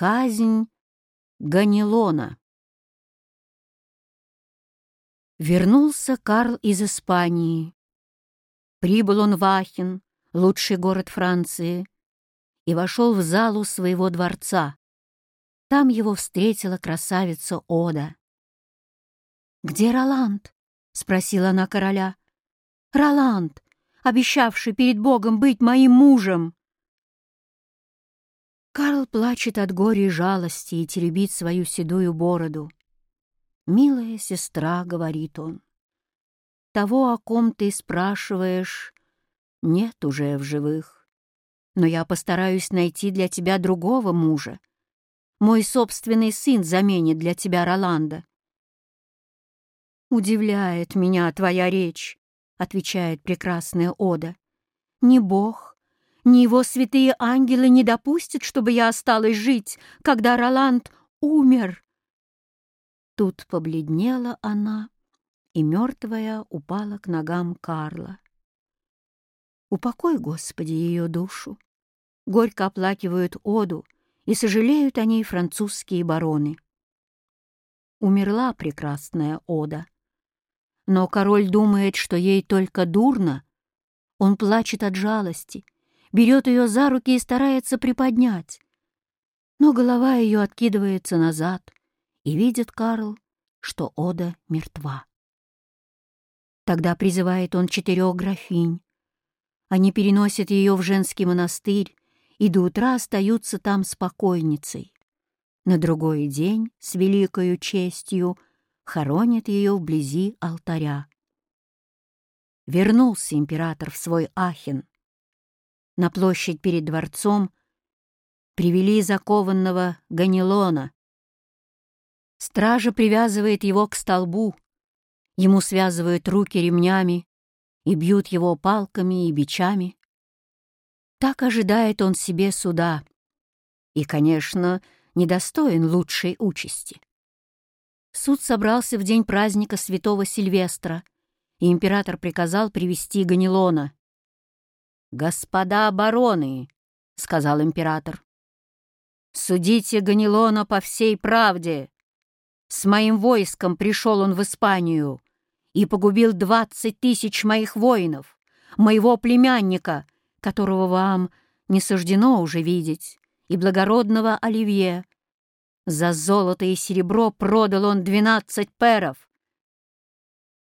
Казнь Ганилона Вернулся Карл из Испании. Прибыл он в Ахен, лучший город Франции, и вошел в залу своего дворца. Там его встретила красавица Ода. «Где Роланд?» — спросила она короля. «Роланд, обещавший перед Богом быть моим мужем!» Карл плачет от горя и жалости и теребит свою седую бороду. «Милая сестра», — говорит он, — «того, о ком ты спрашиваешь, нет уже в живых. Но я постараюсь найти для тебя другого мужа. Мой собственный сын заменит для тебя Роланда». «Удивляет меня твоя речь», — отвечает прекрасная Ода. «Не Бог, ни его святые ангелы не допустят, чтобы я осталась жить, когда Роланд умер». Тут побледнела она, и мертвая упала к ногам Карла. Упокой, Господи, ее душу. Горько оплакивают Оду, и сожалеют о ней французские бароны. Умерла прекрасная Ода. Но король думает, что ей только дурно. Он плачет от жалости, берет ее за руки и старается приподнять. Но голова ее откидывается назад — и видит Карл, что Ода мертва. Тогда призывает он четырех графинь. Они переносят ее в женский монастырь и до утра остаются там с покойницей. На другой день с великою честью хоронят ее вблизи алтаря. Вернулся император в свой Ахен. На площадь перед дворцом привели закованного Ганилона, Стража привязывает его к столбу, ему связывают руки ремнями и бьют его палками и бичами. Так ожидает он себе суда и, конечно, недостоин лучшей участи. Суд собрался в день праздника святого Сильвестра, и император приказал привести Ганилона. «Господа бароны», — сказал император, — «судите Ганилона по всей правде, с моим войском пришел он в Испанию и погубил двадцать тысяч моих воинов, моего племянника, которого вам не суждено уже видеть, и благородного Оливье. За золото и серебро продал он двенадцать перов.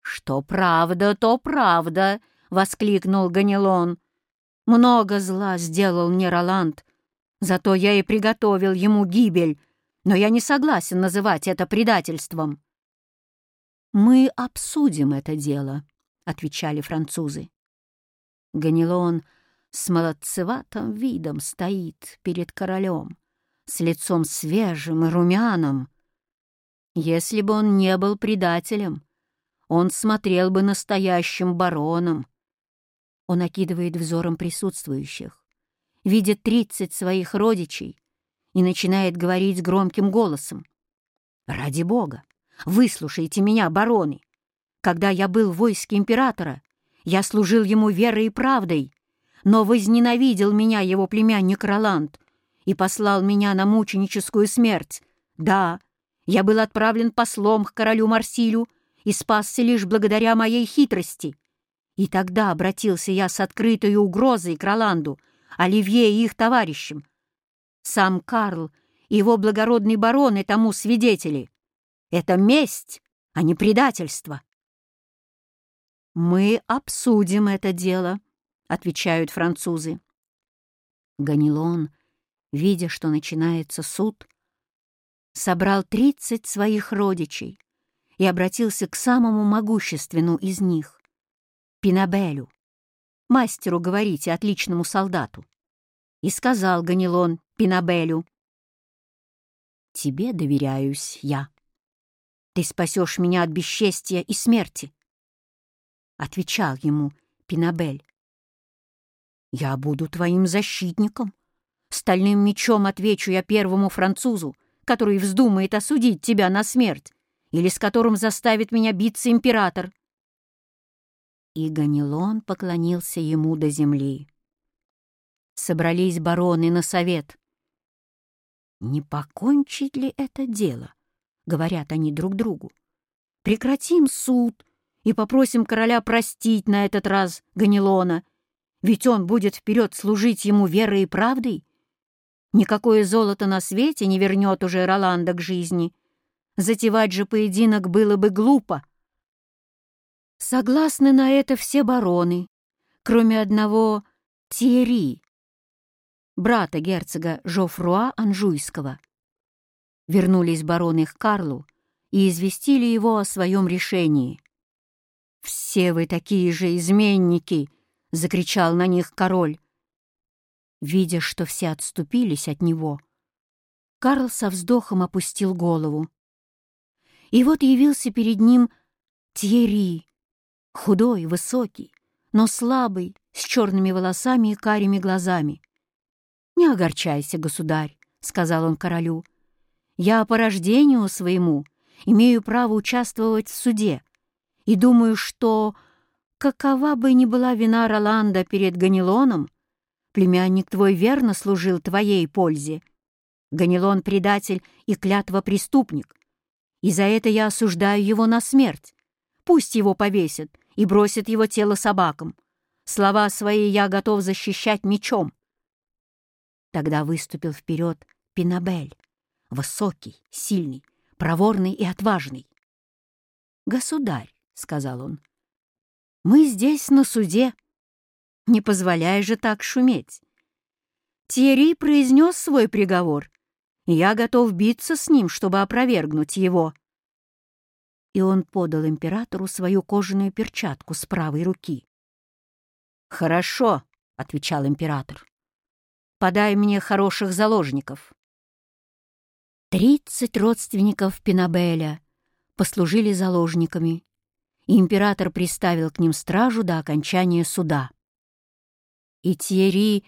«Что правда, то правда!» — воскликнул Ганилон. «Много зла сделал мне Роланд, зато я и приготовил ему гибель, но я не согласен называть это предательством». «Мы обсудим это дело», — отвечали французы. Ганилон с молодцеватым видом стоит перед королем, с лицом свежим и румяным. Если бы он не был предателем, он смотрел бы настоящим бароном. Он окидывает взором присутствующих, видит тридцать своих родичей, и начинает говорить громким голосом. «Ради Бога, выслушайте меня, бароны! Когда я был в войске императора, я служил ему верой и правдой, но возненавидел меня его племянник Роланд и послал меня на мученическую смерть. Да, я был отправлен послом к королю Марсилю и спасся лишь благодаря моей хитрости. И тогда обратился я с открытой угрозой к Роланду, Оливье и их товарищам, сам Карл и его благородный барон и тому свидетели. Это месть, а не предательство. «Мы обсудим это дело», — отвечают французы. Ганилон, видя, что начинается суд, собрал тридцать своих родичей и обратился к самому могущественному из них — Пинабелю, мастеру, говорите, отличному солдату. И сказал Ганилон Пинабелю. «Тебе доверяюсь я. Ты спасешь меня от бесчестия и смерти». Отвечал ему Пинабель. «Я буду твоим защитником. Стальным мечом отвечу я первому французу, который вздумает осудить тебя на смерть, или с которым заставит меня биться император». И Ганилон поклонился ему до земли. Собрались бароны на совет. Не покончить ли это дело? Говорят они друг другу. Прекратим суд и попросим короля простить на этот раз Ганилона, ведь он будет вперед служить ему верой и правдой. Никакое золото на свете не вернет уже Роланда к жизни. Затевать же поединок было бы глупо. Согласны на это все бароны, кроме одного Тиери, брата герцога Жофруа Анжуйского. Вернулись бароны к Карлу и известили его о своем решении. «Все вы такие же изменники!» — закричал на них король. Видя, что все отступились от него, Карл со вздохом опустил голову. И вот явился перед ним Тьерри, худой, высокий, но слабый, с черными волосами и карими глазами. «Не огорчайся, государь», — сказал он королю. «Я по рождению своему имею право участвовать в суде и думаю, что, какова бы ни была вина Роланда перед Ганилоном, племянник твой верно служил твоей пользе. Ганилон — предатель и клятва преступник, и за это я осуждаю его на смерть. Пусть его повесят, и бросит его тело собакам. Слова свои я готов защищать мечом. Тогда выступил вперед Пинабель, высокий, сильный, проворный и отважный. «Государь», — сказал он, — «мы здесь на суде. Не позволяй же так шуметь. Тьерри произнес свой приговор, и я готов биться с ним, чтобы опровергнуть его» и он подал императору свою кожаную перчатку с правой руки. «Хорошо», — отвечал император. «Подай мне хороших заложников». Тридцать родственников Пинабеля послужили заложниками, и император приставил к ним стражу до окончания суда. И Тьерри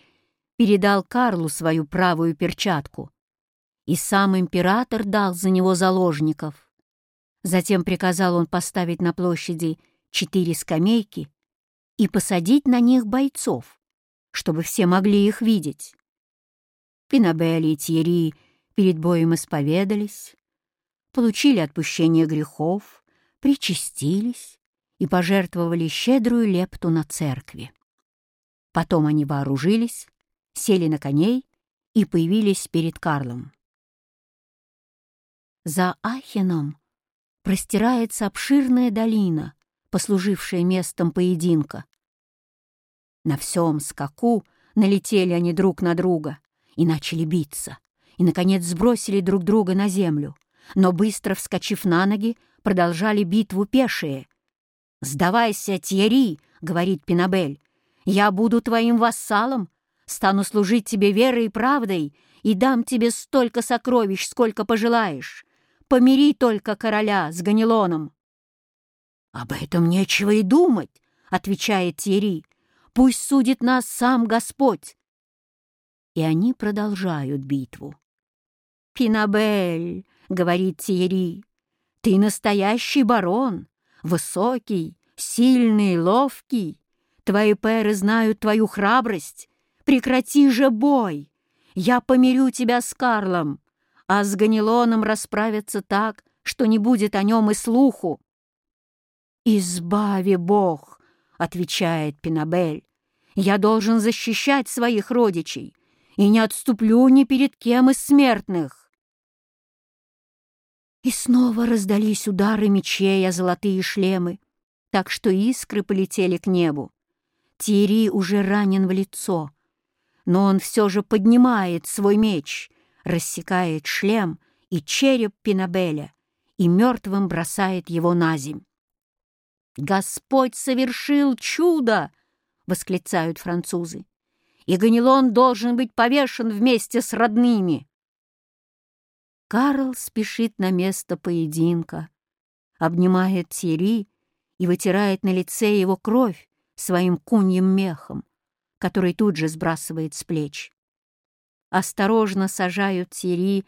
передал Карлу свою правую перчатку, и сам император дал за него заложников. Затем приказал он поставить на площади четыре скамейки и посадить на них бойцов, чтобы все могли их видеть. Пинабелли и Тьерри перед боем исповедались, получили отпущение грехов, причастились и пожертвовали щедрую лепту на церкви. Потом они вооружились, сели на коней и появились перед Карлом. За Ахином простирается обширная долина, послужившая местом поединка. На всем скаку налетели они друг на друга и начали биться, и, наконец, сбросили друг друга на землю, но, быстро вскочив на ноги, продолжали битву пешие. «Сдавайся, Тьерри!» — говорит Пинабель. «Я буду твоим вассалом, стану служить тебе верой и правдой и дам тебе столько сокровищ, сколько пожелаешь. Помири только короля с Ганилоном. «Об этом нечего и думать», — отвечает Тьерри. «Пусть судит нас сам Господь». И они продолжают битву. «Пинабель», — говорит Тьерри, — «ты настоящий барон, высокий, сильный, ловкий. Твои перы знают твою храбрость. Прекрати же бой. Я помирю тебя с Карлом а с Ганилоном расправятся так, что не будет о нем и слуху. «Избави Бог!» — отвечает Пинабель. «Я должен защищать своих родичей и не отступлю ни перед кем из смертных». И снова раздались удары мечей о золотые шлемы, так что искры полетели к небу. Тири уже ранен в лицо, но он все же поднимает свой меч — рассекает шлем и череп Пинабеля и мертвым бросает его на земь. «Господь совершил чудо!» — восклицают французы. «И Ганилон должен быть повешен вместе с родными!» Карл спешит на место поединка, обнимает Тири и вытирает на лице его кровь своим куньим мехом, который тут же сбрасывает с плеч осторожно сажают Тири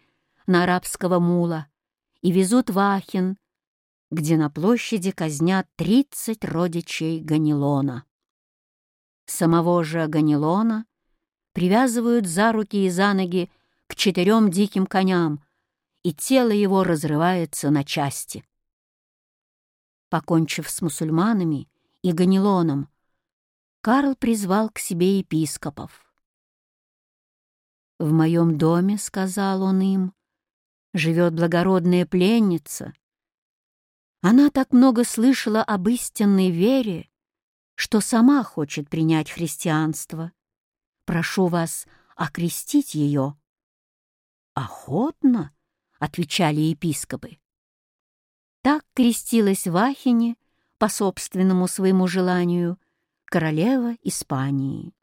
на арабского мула и везут в Ахен, где на площади казнят тридцать родичей Ганилона. Самого же Ганилона привязывают за руки и за ноги к четырем диким коням, и тело его разрывается на части. Покончив с мусульманами и Ганилоном, Карл призвал к себе епископов. «В моем доме, — сказал он им, — живет благородная пленница. Она так много слышала об истинной вере, что сама хочет принять христианство. Прошу вас окрестить ее». «Охотно», — отвечали епископы. Так крестилась в Ахине по собственному своему желанию королева Испании.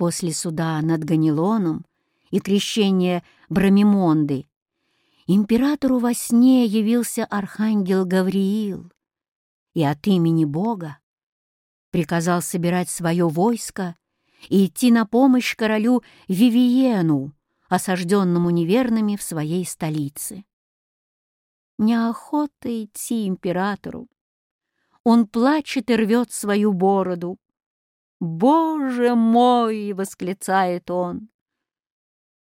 После суда над Ганилоном и крещения Брамимонды императору во сне явился архангел Гавриил и от имени Бога приказал собирать свое войско и идти на помощь королю Вивиену, осажденному неверными в своей столице. Неохота идти императору. Он плачет и рвет свою бороду. «Боже мой!» — восклицает он.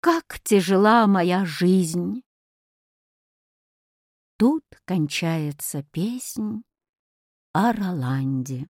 «Как тяжела моя жизнь!» Тут кончается песнь о Роланде.